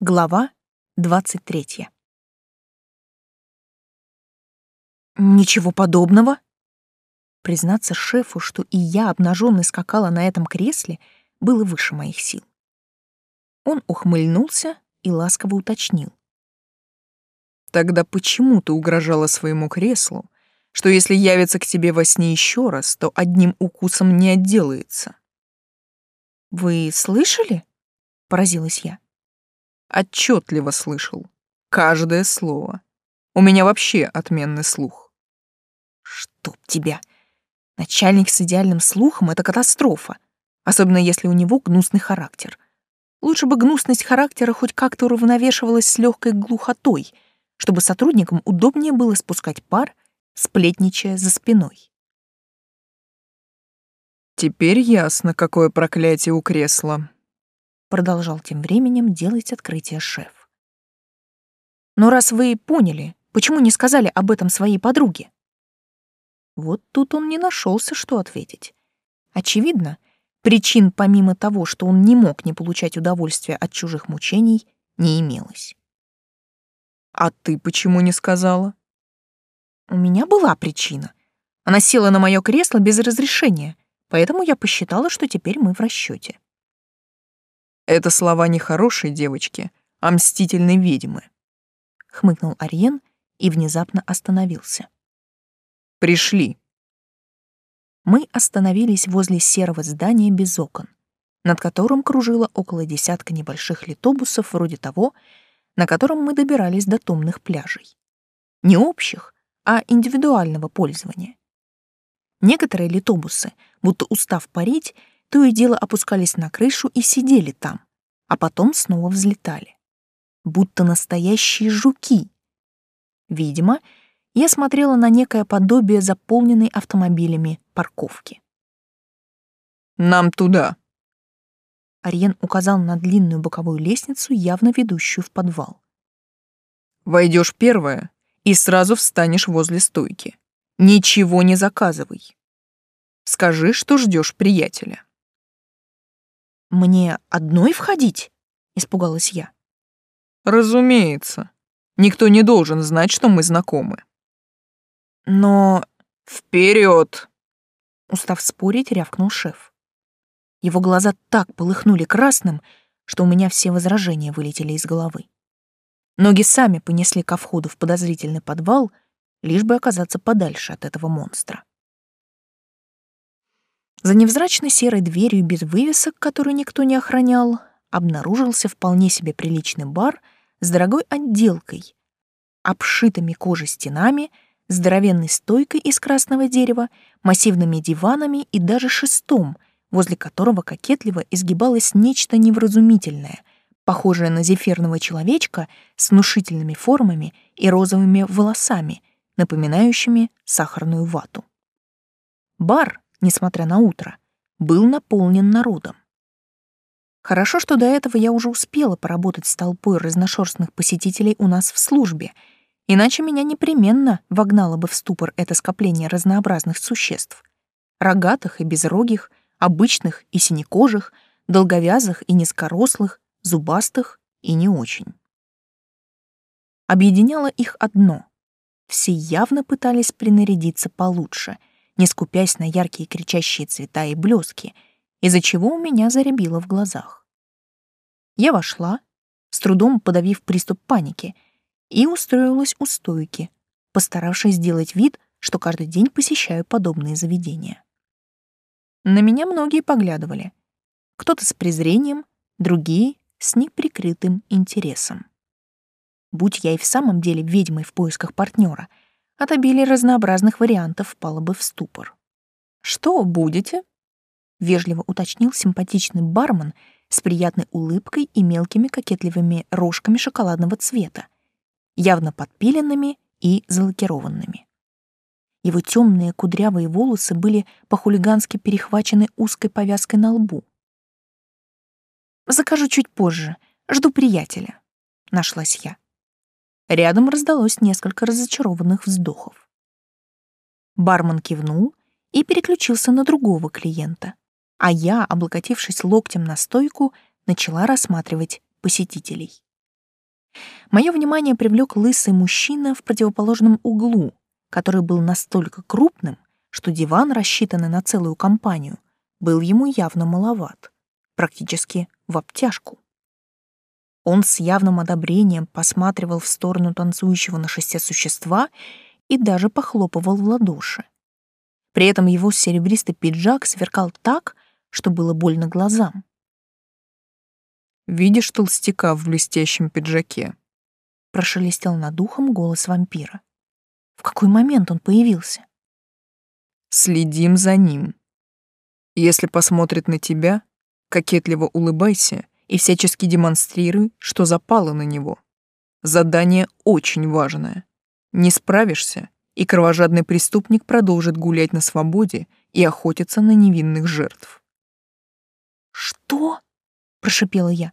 Глава 23. Ничего подобного. Признаться шефу, что и я обнажённой скакала на этом кресле, было выше моих сил. Он ухмыльнулся и ласково уточнил. Тогда почему ты угрожала своему креслу, что если явится к тебе во сне еще раз, то одним укусом не отделается? Вы слышали? Поразилась я. Отчетливо слышал. Каждое слово. У меня вообще отменный слух. Чтоб тебя. Начальник с идеальным слухом — это катастрофа, особенно если у него гнусный характер. Лучше бы гнусность характера хоть как-то уравновешивалась с легкой глухотой, чтобы сотрудникам удобнее было спускать пар, сплетничая за спиной. Теперь ясно, какое проклятие у кресла. Продолжал тем временем делать открытие шеф. Но раз вы поняли, почему не сказали об этом своей подруге? Вот тут он не нашелся, что ответить. Очевидно, причин помимо того, что он не мог не получать удовольствия от чужих мучений, не имелось. «А ты почему не сказала?» «У меня была причина. Она села на мое кресло без разрешения, поэтому я посчитала, что теперь мы в расчете. «Это слова не хорошей девочки, а мстительной ведьмы», — хмыкнул Ариен и внезапно остановился. Пришли. Мы остановились возле серого здания без окон, над которым кружило около десятка небольших литобусов вроде того, на котором мы добирались до томных пляжей. Не общих, а индивидуального пользования. Некоторые литобусы, будто устав парить, то и дело опускались на крышу и сидели там, а потом снова взлетали. Будто настоящие жуки. Видимо, я смотрела на некое подобие заполненной автомобилями парковки. «Нам туда!» Ариен указал на длинную боковую лестницу, явно ведущую в подвал. Войдешь первая и сразу встанешь возле стойки. Ничего не заказывай. Скажи, что ждешь приятеля. Мне одной входить? Испугалась я. Разумеется. Никто не должен знать, что мы знакомы. Но... Вперед! Устав спорить, рявкнул шеф. Его глаза так полыхнули красным, что у меня все возражения вылетели из головы. Ноги сами понесли ко входу в подозрительный подвал, лишь бы оказаться подальше от этого монстра. За невзрачной серой дверью без вывесок, которую никто не охранял, обнаружился вполне себе приличный бар с дорогой отделкой, обшитыми кожей стенами — здоровенной стойкой из красного дерева, массивными диванами и даже шестом, возле которого кокетливо изгибалось нечто невразумительное, похожее на зефирного человечка с внушительными формами и розовыми волосами, напоминающими сахарную вату. Бар, несмотря на утро, был наполнен народом. Хорошо, что до этого я уже успела поработать с толпой разношерстных посетителей у нас в службе — Иначе меня непременно вогнало бы в ступор это скопление разнообразных существ. Рогатых и безрогих, обычных и синекожих, долговязых и низкорослых, зубастых и не очень. Объединяло их одно. Все явно пытались принарядиться получше, не скупясь на яркие кричащие цвета и блески, из-за чего у меня заребило в глазах. Я вошла, с трудом подавив приступ паники — и устроилась у стойки, постаравшись сделать вид, что каждый день посещаю подобные заведения. На меня многие поглядывали. Кто-то с презрением, другие — с неприкрытым интересом. Будь я и в самом деле ведьмой в поисках партнера, от обилия разнообразных вариантов впала бы в ступор. «Что будете?» — вежливо уточнил симпатичный бармен с приятной улыбкой и мелкими кокетливыми рожками шоколадного цвета, явно подпиленными и залакированными. Его темные кудрявые волосы были по-хулигански перехвачены узкой повязкой на лбу. «Закажу чуть позже. Жду приятеля», — нашлась я. Рядом раздалось несколько разочарованных вздохов. Бармен кивнул и переключился на другого клиента, а я, облокотившись локтем на стойку, начала рассматривать посетителей. Мое внимание привлек лысый мужчина в противоположном углу, который был настолько крупным, что диван, рассчитанный на целую компанию, был ему явно маловат, практически в обтяжку. Он с явным одобрением посматривал в сторону танцующего на шесте существа и даже похлопывал в ладоши. При этом его серебристый пиджак сверкал так, что было больно глазам. «Видишь толстяка в блестящем пиджаке?» Прошелестел над ухом голос вампира. В какой момент он появился? Следим за ним. Если посмотрит на тебя, кокетливо улыбайся и всячески демонстрируй, что запало на него. Задание очень важное. Не справишься, и кровожадный преступник продолжит гулять на свободе и охотиться на невинных жертв. «Что?» — прошипела я.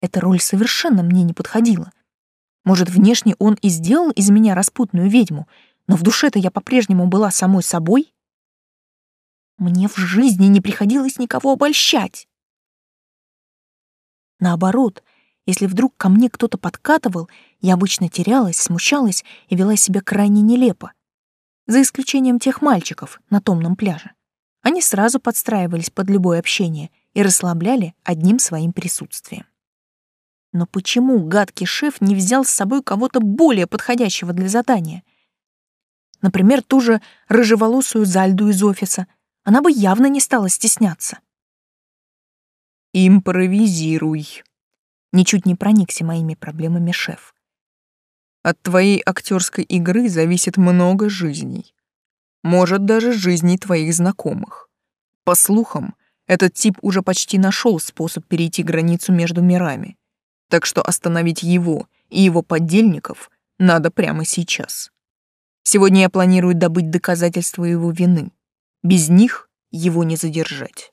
Эта роль совершенно мне не подходила. Может, внешне он и сделал из меня распутную ведьму, но в душе-то я по-прежнему была самой собой. Мне в жизни не приходилось никого обольщать. Наоборот, если вдруг ко мне кто-то подкатывал, я обычно терялась, смущалась и вела себя крайне нелепо. За исключением тех мальчиков на томном пляже. Они сразу подстраивались под любое общение и расслабляли одним своим присутствием. Но почему гадкий шеф не взял с собой кого-то более подходящего для задания? Например, ту же рыжеволосую Зальду из офиса. Она бы явно не стала стесняться. «Импровизируй», — ничуть не проникся моими проблемами шеф. «От твоей актерской игры зависит много жизней. Может, даже жизней твоих знакомых. По слухам, этот тип уже почти нашел способ перейти границу между мирами так что остановить его и его подельников надо прямо сейчас. Сегодня я планирую добыть доказательства его вины. Без них его не задержать.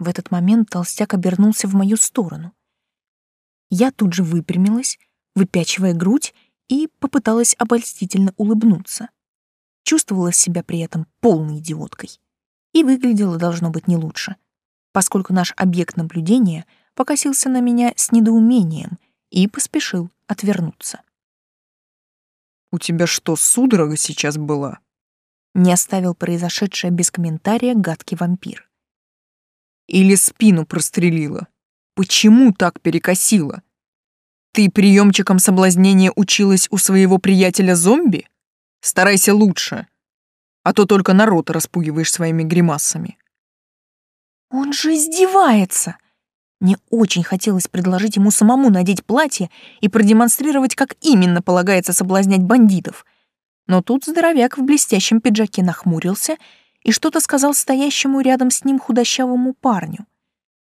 В этот момент толстяк обернулся в мою сторону. Я тут же выпрямилась, выпячивая грудь, и попыталась обольстительно улыбнуться. Чувствовала себя при этом полной идиоткой. И выглядела должно быть не лучше, поскольку наш объект наблюдения — покосился на меня с недоумением и поспешил отвернуться. «У тебя что, судорога сейчас была?» Не оставил произошедшее без комментария гадкий вампир. «Или спину прострелила? Почему так перекосила? Ты приемчиком соблазнения училась у своего приятеля-зомби? Старайся лучше, а то только народ распугиваешь своими гримасами». «Он же издевается!» Мне очень хотелось предложить ему самому надеть платье и продемонстрировать, как именно полагается соблазнять бандитов. Но тут здоровяк в блестящем пиджаке нахмурился и что-то сказал стоящему рядом с ним худощавому парню.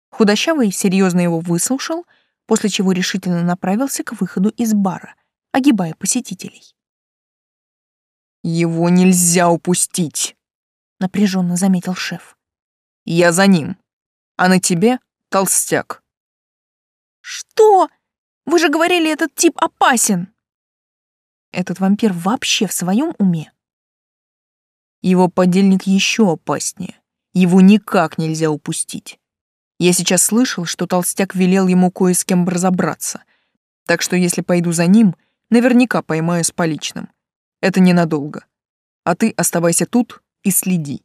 Худощавый серьезно его выслушал, после чего решительно направился к выходу из бара, огибая посетителей. «Его нельзя упустить», — напряженно заметил шеф. «Я за ним, а на тебе толстяк. Что? Вы же говорили, этот тип опасен. Этот вампир вообще в своем уме? Его подельник еще опаснее. Его никак нельзя упустить. Я сейчас слышал, что толстяк велел ему кое с кем разобраться. Так что если пойду за ним, наверняка поймаю с поличным. Это ненадолго. А ты оставайся тут и следи.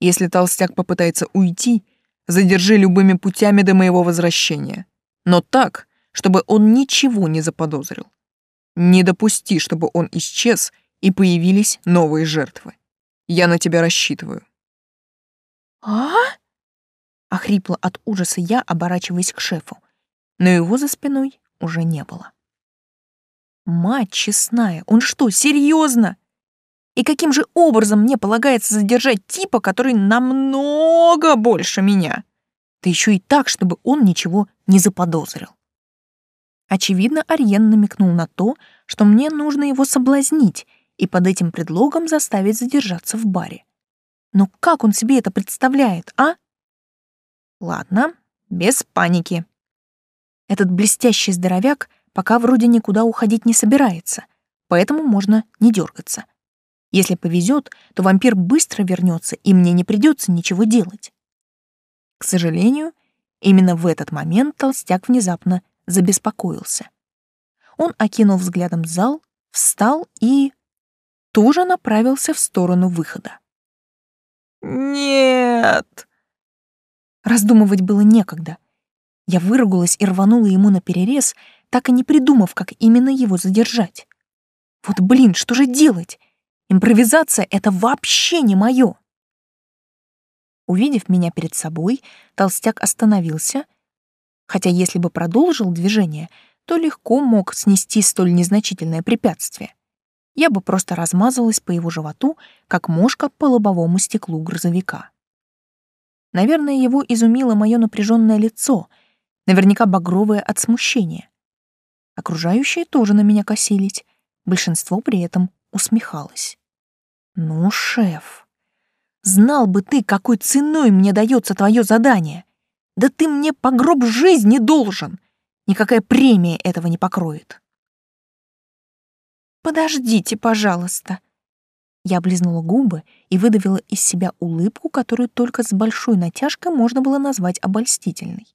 Если толстяк попытается уйти, Задержи любыми путями до моего возвращения. Но так, чтобы он ничего не заподозрил. Не допусти, чтобы он исчез, и появились новые жертвы. Я на тебя рассчитываю. А? Охрипла от ужаса я, оборачиваясь к шефу. Но его за спиной уже не было. Мать честная, он что, серьезно? И каким же образом мне полагается задержать типа, который намного больше меня? Да еще и так, чтобы он ничего не заподозрил. Очевидно, Ариен намекнул на то, что мне нужно его соблазнить и под этим предлогом заставить задержаться в баре. Но как он себе это представляет, а? Ладно, без паники. Этот блестящий здоровяк пока вроде никуда уходить не собирается, поэтому можно не дергаться. Если повезет, то вампир быстро вернется, и мне не придется ничего делать. К сожалению, именно в этот момент толстяк внезапно забеспокоился. Он окинул взглядом зал, встал и тоже направился в сторону выхода. «Нет!» Раздумывать было некогда. Я выругалась и рванула ему на перерез, так и не придумав, как именно его задержать. Вот блин, что же делать? Импровизация — это вообще не мое. Увидев меня перед собой, толстяк остановился, хотя если бы продолжил движение, то легко мог снести столь незначительное препятствие. Я бы просто размазалась по его животу, как мошка по лобовому стеклу грузовика. Наверное, его изумило мое напряженное лицо, наверняка багровое от смущения. Окружающие тоже на меня косились, большинство при этом усмехалось. «Ну, шеф, знал бы ты, какой ценой мне дается твое задание. Да ты мне по гроб жизни должен. Никакая премия этого не покроет. Подождите, пожалуйста. Я облизнула губы и выдавила из себя улыбку, которую только с большой натяжкой можно было назвать обольстительной.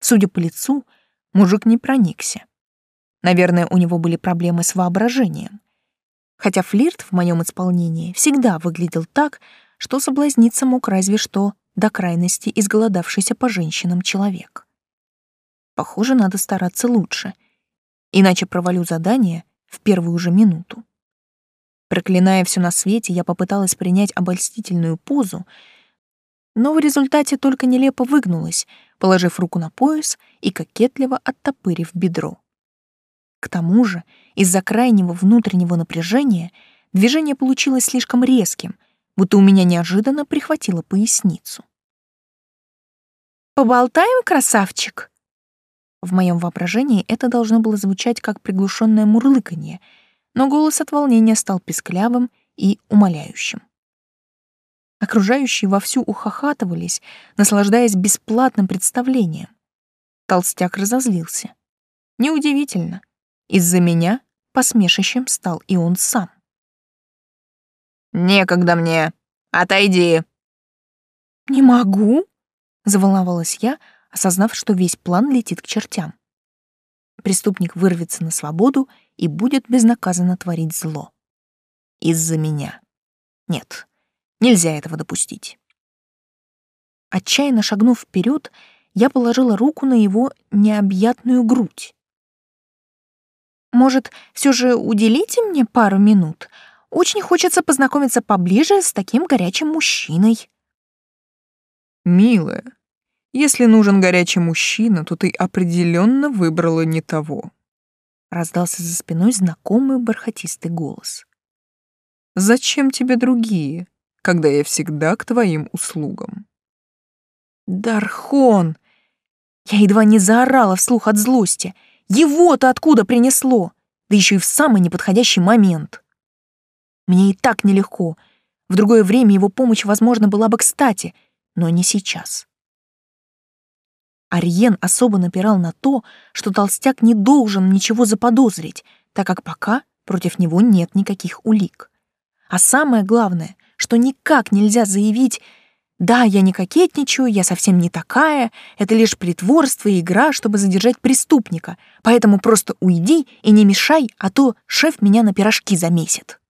Судя по лицу, мужик не проникся. Наверное, у него были проблемы с воображением. Хотя флирт в моем исполнении всегда выглядел так, что соблазниться мог разве что до крайности изголодавшийся по женщинам человек. Похоже, надо стараться лучше, иначе провалю задание в первую же минуту. Проклиная все на свете, я попыталась принять обольстительную позу, но в результате только нелепо выгнулась, положив руку на пояс и кокетливо оттопырив бедро. К тому же, из-за крайнего внутреннего напряжения движение получилось слишком резким, будто у меня неожиданно прихватило поясницу. «Поболтаем, красавчик?» В моем воображении это должно было звучать как приглушенное мурлыканье, но голос от волнения стал писклявым и умоляющим. Окружающие вовсю ухахатывались, наслаждаясь бесплатным представлением. Толстяк разозлился. Неудивительно. Из-за меня посмешищем стал и он сам. «Некогда мне. Отойди». «Не могу», — заволновалась я, осознав, что весь план летит к чертям. Преступник вырвется на свободу и будет безнаказанно творить зло. Из-за меня. Нет, нельзя этого допустить. Отчаянно шагнув вперед, я положила руку на его необъятную грудь. «Может, все же уделите мне пару минут? Очень хочется познакомиться поближе с таким горячим мужчиной». «Милая, если нужен горячий мужчина, то ты определенно выбрала не того. Раздался за спиной знакомый бархатистый голос. Зачем тебе другие, когда я всегда к твоим услугам? Дархон! Я едва не заорала вслух от злости. Его-то откуда принесло? Да еще и в самый неподходящий момент. Мне и так нелегко. В другое время его помощь, возможно, была бы кстати, но не сейчас. Ариен особо напирал на то, что толстяк не должен ничего заподозрить, так как пока против него нет никаких улик. А самое главное, что никак нельзя заявить «Да, я не кокетничаю, я совсем не такая, это лишь притворство и игра, чтобы задержать преступника, поэтому просто уйди и не мешай, а то шеф меня на пирожки замесит».